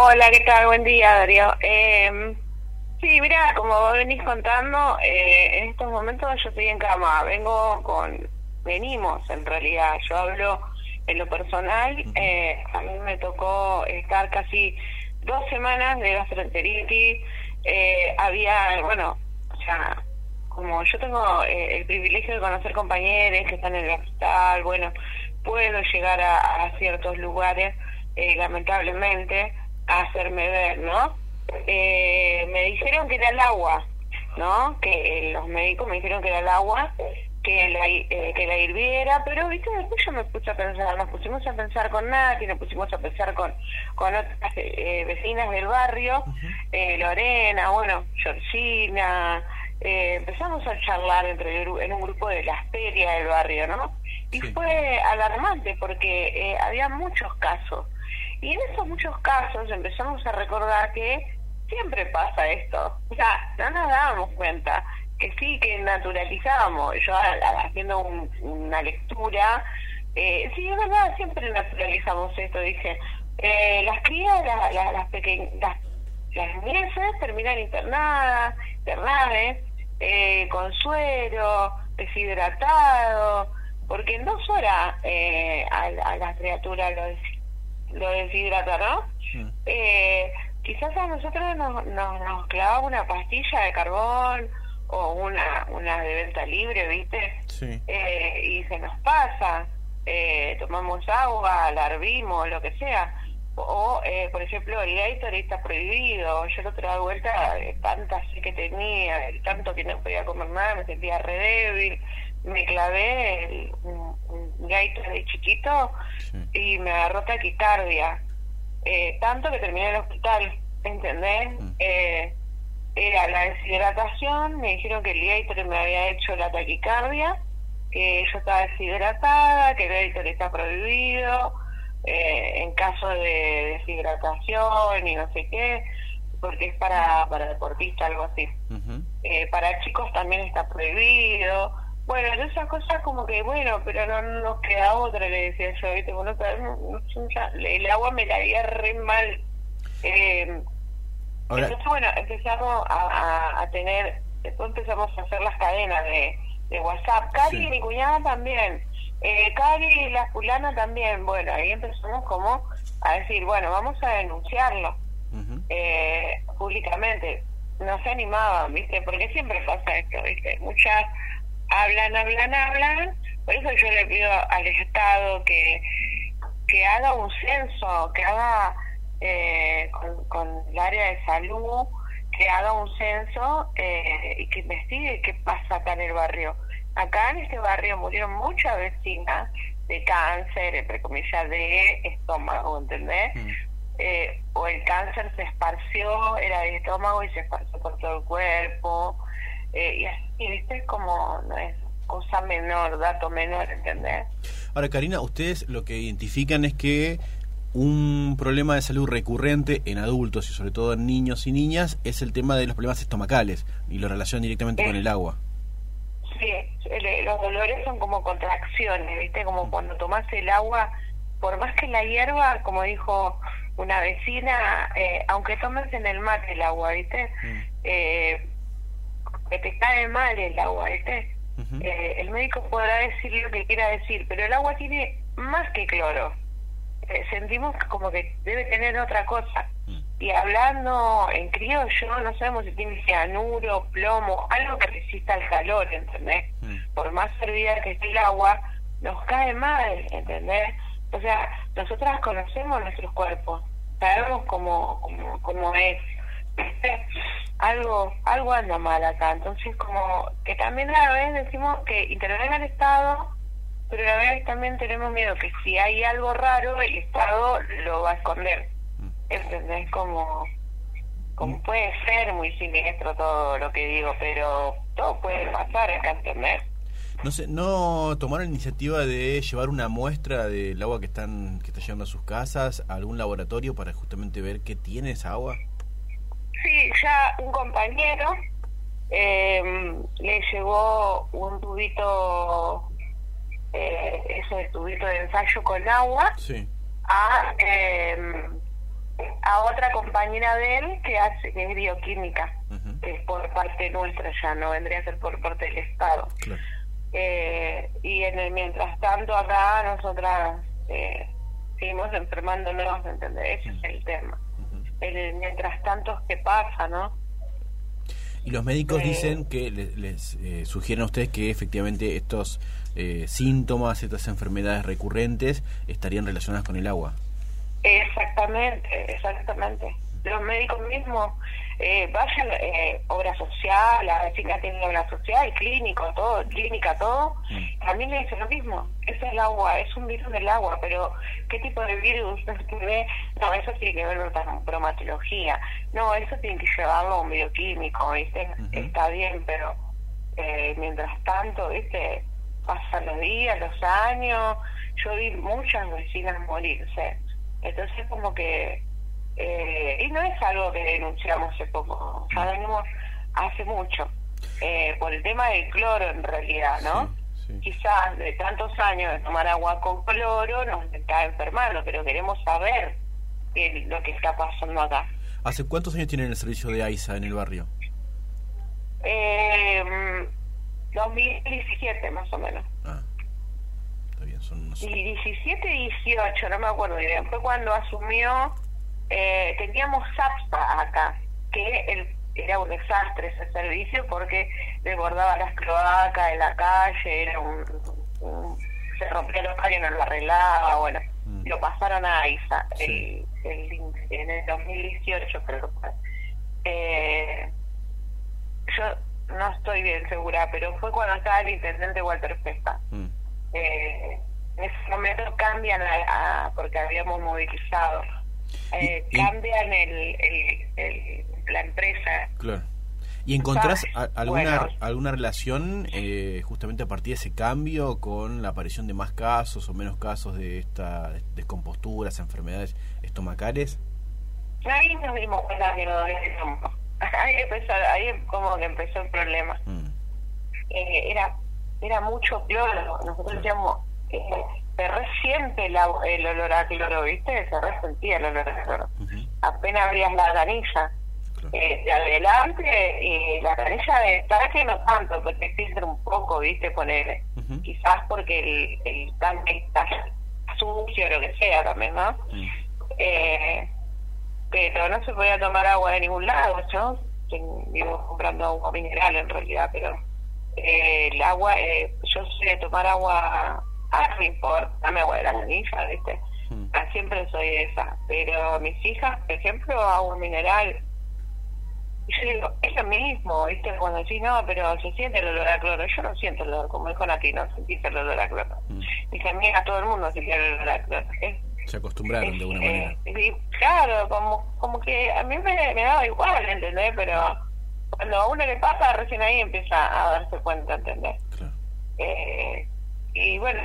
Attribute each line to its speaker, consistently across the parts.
Speaker 1: Hola, ¿qué tal? Buen día, Darío. Eh, sí, mira, como vos venís contando, eh, en estos momentos yo estoy en cama. Vengo con... Venimos, en realidad. Yo hablo en lo personal. Eh, a mí me tocó estar casi dos semanas de gastroenteritis. Eh, había, bueno, o sea, como yo tengo eh, el privilegio de conocer compañeros que están en el hospital, bueno, puedo llegar a, a ciertos lugares, eh, lamentablemente, a hacerme ver, ¿no? Eh, me dijeron que era el agua, ¿no? Que los médicos me dijeron que era el agua, que la, eh, que la hirviera, pero viste, después yo me puse a pensar, nos pusimos a pensar con Nati, nos pusimos a pensar con, con otras eh, vecinas del barrio, eh, Lorena, bueno, Georgina, eh, empezamos a charlar entre el en un grupo de la feria del barrio, ¿no? Y
Speaker 2: Sí.
Speaker 1: fue alarmante porque eh, había muchos casos. Y en esos muchos casos empezamos a recordar que siempre pasa esto. O sea, no nos dábamos cuenta que sí, que naturalizábamos. Yo haciendo un- una lectura, eh, sí, es verdad, siempre naturalizamos esto. Dije, eh, las crías, la- la- las pequeñas, las, las niñeces terminan internadas, internadas, eh, con suero, deshidratado, porque en dos horas eh, a, a la criatura lo, des- lo deshidrata, ¿no?
Speaker 2: Mm.
Speaker 1: Eh, quizás a nosotros nos, nos, nos clavaba una pastilla de carbón o una, una de venta libre, ¿viste?
Speaker 2: Sí.
Speaker 1: eh, y se nos pasa, eh, tomamos agua, la hervimos, lo que sea. O, eh, por ejemplo, el Gatorade está prohibido. Yo la otra vuelta, de tanta sed que tenía, tanto que no podía comer nada, me sentía re débil. Me clavé el, un, un Gatorade chiquito
Speaker 2: Sí.
Speaker 1: y me agarró taquicardia. Eh, tanto que terminé en el hospital, ¿entendés?
Speaker 2: Mm.
Speaker 1: Eh, era la deshidratación, me dijeron que el Gatorade me había hecho la taquicardia, que yo estaba deshidratada, que el Gatorade está prohibido, eh, en caso de deshidratación y no sé qué, porque es para, para deportistas, algo así. Eh, para chicos también está prohibido. Bueno, de esas cosas como que, bueno, pero no, no nos queda otra, le decía yo, ¿viste? Bueno, el agua me la había re mal. Eh,
Speaker 2: Ahora,
Speaker 1: entonces, bueno, empezamos a, a- a tener, después empezamos a hacer las cadenas de, de WhatsApp. Cari
Speaker 2: Sí.
Speaker 1: y mi cuñada también. Eh, Cari y la fulana también. Bueno, ahí empezamos como a decir, bueno, vamos a denunciarlo eh, públicamente. No se animaban, ¿viste? Porque siempre pasa esto, ¿viste? Muchas hablan, hablan, hablan. Por eso yo le pido al Estado que, que haga un censo, que haga eh, con, con el área de salud, que haga un censo eh, y que investigue qué pasa acá en el barrio. Acá en este barrio murieron muchas vecinas de cáncer, entre comillas, de estómago, ¿entendés?
Speaker 2: Mm.
Speaker 1: eh, o el cáncer se esparció, era del estómago y se esparció por todo el cuerpo. Eh, y así, ¿viste? Como no es cosa menor, dato menor, ¿entendés?
Speaker 2: Ahora, Karina, ustedes lo que identifican es que un problema de salud recurrente en adultos y sobre todo en niños y niñas es el tema de los problemas estomacales y lo relacionan directamente con el agua.
Speaker 1: Sí, el- los dolores son como contracciones, ¿viste? Como cuando tomas el agua, por más que la hierba, como dijo una vecina, eh, aunque tomes en el mate el agua, ¿viste?
Speaker 2: Mm.
Speaker 1: Eh, que te cae mal el agua, ¿viste? Eh, el médico podrá decir lo que quiera decir, pero el agua tiene más que cloro. Eh, sentimos como que debe tener otra cosa.
Speaker 2: Mm.
Speaker 1: Y hablando en criollo, no sabemos si tiene cianuro, plomo, algo que resista al calor, ¿entendés?
Speaker 2: Mm.
Speaker 1: Por más servida que esté el agua, nos cae mal, ¿entendés? O sea, nosotras conocemos nuestros cuerpos, sabemos cómo, cómo, cómo es. algo algo anda mal acá, entonces como que también a la vez decimos que intervenga el Estado, pero a la vez también tenemos miedo que si hay algo raro, el Estado lo va a esconder.
Speaker 2: Mm.
Speaker 1: ¿Entendés? Como, como puede ser muy siniestro todo lo que digo, pero todo puede pasar acá, ¿entendés?
Speaker 2: No sé, ¿no tomaron iniciativa de llevar una muestra del agua que están que está llegando a sus casas a algún laboratorio para justamente ver qué tiene esa agua?
Speaker 1: Sí, ya un compañero eh, le llevó un tubito, eh, ese tubito de ensayo con agua
Speaker 2: Sí.
Speaker 1: a, eh, a otra compañera de él que hace que es bioquímica, que es por parte nuestra ya, no vendría a ser por parte del Estado. Eh, y en el mientras tanto acá nosotras eh, seguimos enfermándonos, ¿entendés? Ese es el tema. El mientras tanto, ¿qué pasa, no?
Speaker 2: Y los médicos dicen que les, eh, sugieren a ustedes que efectivamente estos eh, síntomas, estas enfermedades recurrentes estarían relacionadas con el agua.
Speaker 1: Exactamente, exactamente. Los médicos mismos eh, vayan eh, obra social, la vecina tiene obra social, clínico, todo, clínica, todo, mm. también le dicen lo mismo. Es el agua, es un virus del agua, pero ¿qué tipo de virus? No, eso tiene que ver con bromatología. No, eso tiene que llevarlo a un bioquímico, ¿viste? Está bien, pero eh, mientras tanto, ¿viste? Pasan los días, los años. Yo vi muchas vecinas morirse. Entonces, como que eh, y no es algo que denunciamos hace poco, ya venimos hace mucho, eh, por el tema del cloro en realidad, ¿no? Quizás de tantos años de tomar agua con cloro nos está enfermando, pero queremos saber lo que está pasando acá.
Speaker 2: ¿Hace cuántos años tienen el servicio de AISA en el barrio?
Speaker 1: Eh, 2017 más o menos.
Speaker 2: Ah, está bien, son unos...
Speaker 1: Y 17, 18, no me acuerdo bien. Fue cuando asumió eh, teníamos SAPSA acá, que el, era un desastre ese servicio porque desbordaba las cloacas en la calle, era un, se rompía los caños, no lo arreglaba, bueno, mm. lo pasaron a AISA el, en el 2018 creo que eh, yo no estoy bien segura, pero fue cuando estaba el intendente Walter Festa. Mm. Eh, en ese momento cambian porque habíamos movilizado eh, cambian el, la empresa.
Speaker 2: Claro. ¿Y encontrás alguna, alguna relación eh, justamente a partir de ese cambio con la aparición de más casos o menos casos de estas descomposturas, enfermedades estomacales?
Speaker 1: Ahí nos dimos cuenta que no ahí, empezó, ahí como que empezó el problema. Mm. Eh, era era mucho cloro. Nosotros decíamos, eh, se resiente el, el olor a cloro, ¿viste? Se resentía el olor a cloro. Apenas abrías la canilla eh, de adelante y la canilla de que no tanto, porque filtra un poco, ¿viste? Poner, quizás porque el, el tanque está sucio o lo que sea también, ¿no? eh, pero no se podía tomar agua de ningún lado, yo vivo comprando agua mineral en realidad, pero eh, el agua, eh, yo sé tomar agua ah, no me importa, dame agua de la canilla, ¿viste? Ah, siempre soy esa. Pero mis hijas, por ejemplo, agua mineral. Y yo digo, es lo mismo, ¿viste? Cuando decís, no, pero se siente el olor a cloro. Yo no siento el olor, como dijo Nati, no sentiste el olor a cloro. Mm. Dice, mira, todo el mundo siente el olor a cloro.
Speaker 2: se acostumbraron de alguna manera.
Speaker 1: Eh, claro, como, como que a mí me, me daba igual, ¿entendés? Pero cuando a uno le pasa, recién ahí empieza a darse cuenta, ¿entendés? Claro. Eh, y bueno,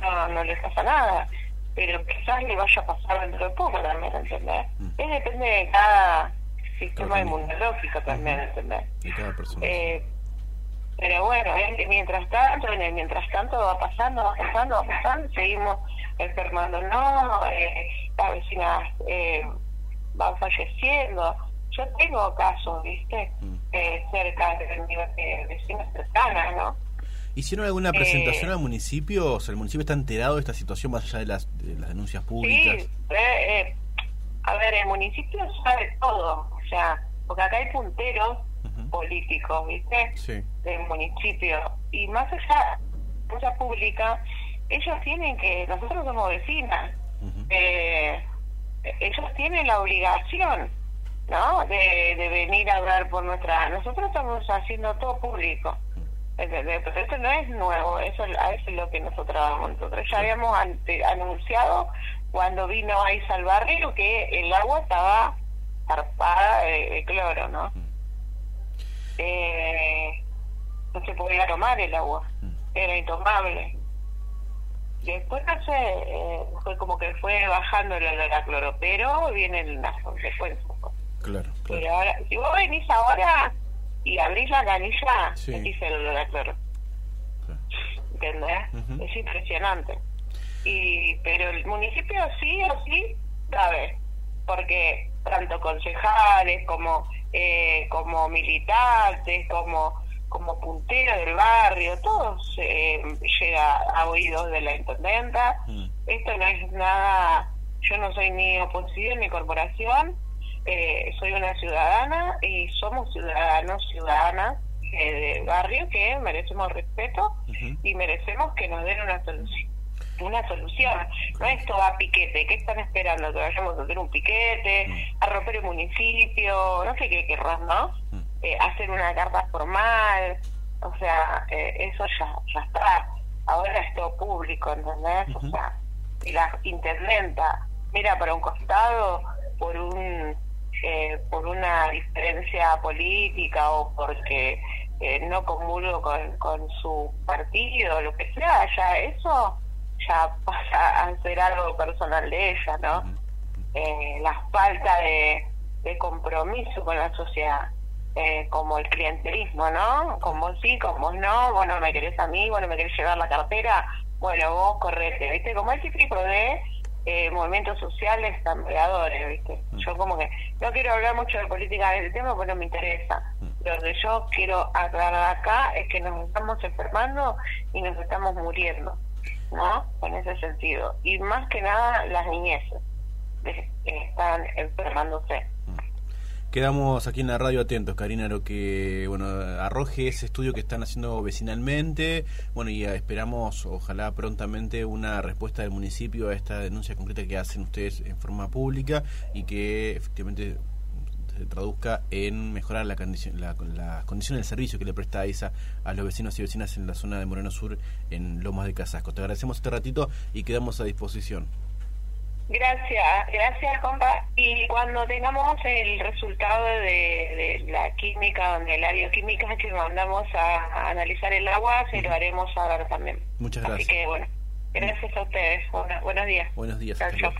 Speaker 1: no, no les pasa nada, pero quizás le vaya a pasar dentro de poco también, ¿entendés? Mm. Es depende de cada sistema inmunológico también, ¿entendés?
Speaker 2: De cada persona.
Speaker 1: Eh, pero bueno, mientras tanto, mientras tanto va pasando, va pasando, va pasando, seguimos enfermando, no, eh, las vecinas eh, van falleciendo. Yo tengo casos, ¿viste? Mm. Eh, cerca de mis vecinas cercanas, ¿no?
Speaker 2: ¿Hicieron alguna presentación al municipio? O sea, ¿el municipio está enterado de esta situación más allá de las, las denuncias públicas?
Speaker 1: Sí, eh, eh, a ver, el municipio sabe todo, o sea, porque acá hay punteros políticos, ¿viste?
Speaker 2: Sí.
Speaker 1: Del municipio. Y más allá de la pública, ellos tienen que, nosotros somos vecinas, eh, ellos tienen la obligación, ¿no? De, de venir a hablar por nuestra... Nosotros estamos haciendo todo público. Pero esto no es nuevo, eso, es lo que nosotros Nosotros ya habíamos anunciado cuando vino ahí al barrio que el agua estaba zarpada de, cloro, ¿no? Mm. Eh, no se podía tomar el agua, mm. era intomable. Después, no sé, eh, fue como que fue bajando el olor a cloro, pero viene las consecuencias.
Speaker 2: Claro, claro.
Speaker 1: Pero ahora, si vos venís ahora y abrís la canilla, sí. dice el olor a cloro. ¿Entendés? Es impresionante. y Pero el municipio sí o sí sabe. porque tanto concejales como eh, como militantes, como como puntero del barrio, todo eh, llega a oídos de la intendenta. Mm. Esto no es nada, yo no soy ni oposición ni corporación, eh, soy una ciudadana y somos ciudadanos, ciudadanas eh, del barrio que merecemos respeto y merecemos que nos den una solución una solución. No esto va a piquete. ¿Qué están esperando? ¿Que vayamos a hacer un piquete? Mm. ¿A romper el municipio? No sé qué querrán, ¿no? Mm. Eh, hacer una carta formal. O sea, eh, eso ya, ya está. Ahora es todo público, ¿entendés? O sea, la intendenta mira para un costado por un eh, por una diferencia política o porque no comulgo con, con su partido, lo que sea, ya eso ya pasa a ser algo personal de ella, ¿no? Eh, la falta de, de, compromiso con la sociedad, eh, como el clientelismo, ¿no? Como sí, como no, bueno, me querés a mí, bueno, me querés llevar la cartera, bueno, vos correte, ¿viste? Como el típico de eh, movimientos sociales cambiadores, ¿viste? Yo como que no quiero hablar mucho de política del tema porque no me interesa. Lo que yo quiero aclarar acá es que nos estamos enfermando y nos estamos muriendo. ¿no? En ese sentido. Y más que nada las niñeces están enfermándose.
Speaker 2: Quedamos aquí en la radio atentos, Karina, a lo que bueno arroje ese estudio que están haciendo vecinalmente. Bueno, y esperamos, ojalá prontamente, una respuesta del municipio a esta denuncia concreta que hacen ustedes en forma pública y que efectivamente se traduzca en mejorar la condición, la, las condiciones del servicio que le presta ISA a los vecinos y vecinas en la zona de Moreno Sur, en Lomas de Casasco. Te agradecemos este ratito y quedamos a disposición.
Speaker 1: Gracias, gracias compa. Y cuando tengamos el resultado de, de la química, donde la bioquímica que mandamos a, analizar el agua, se lo haremos saber también.
Speaker 2: Muchas gracias.
Speaker 1: Así que bueno, gracias a ustedes. buenos días.
Speaker 2: Buenos días.
Speaker 1: Chao,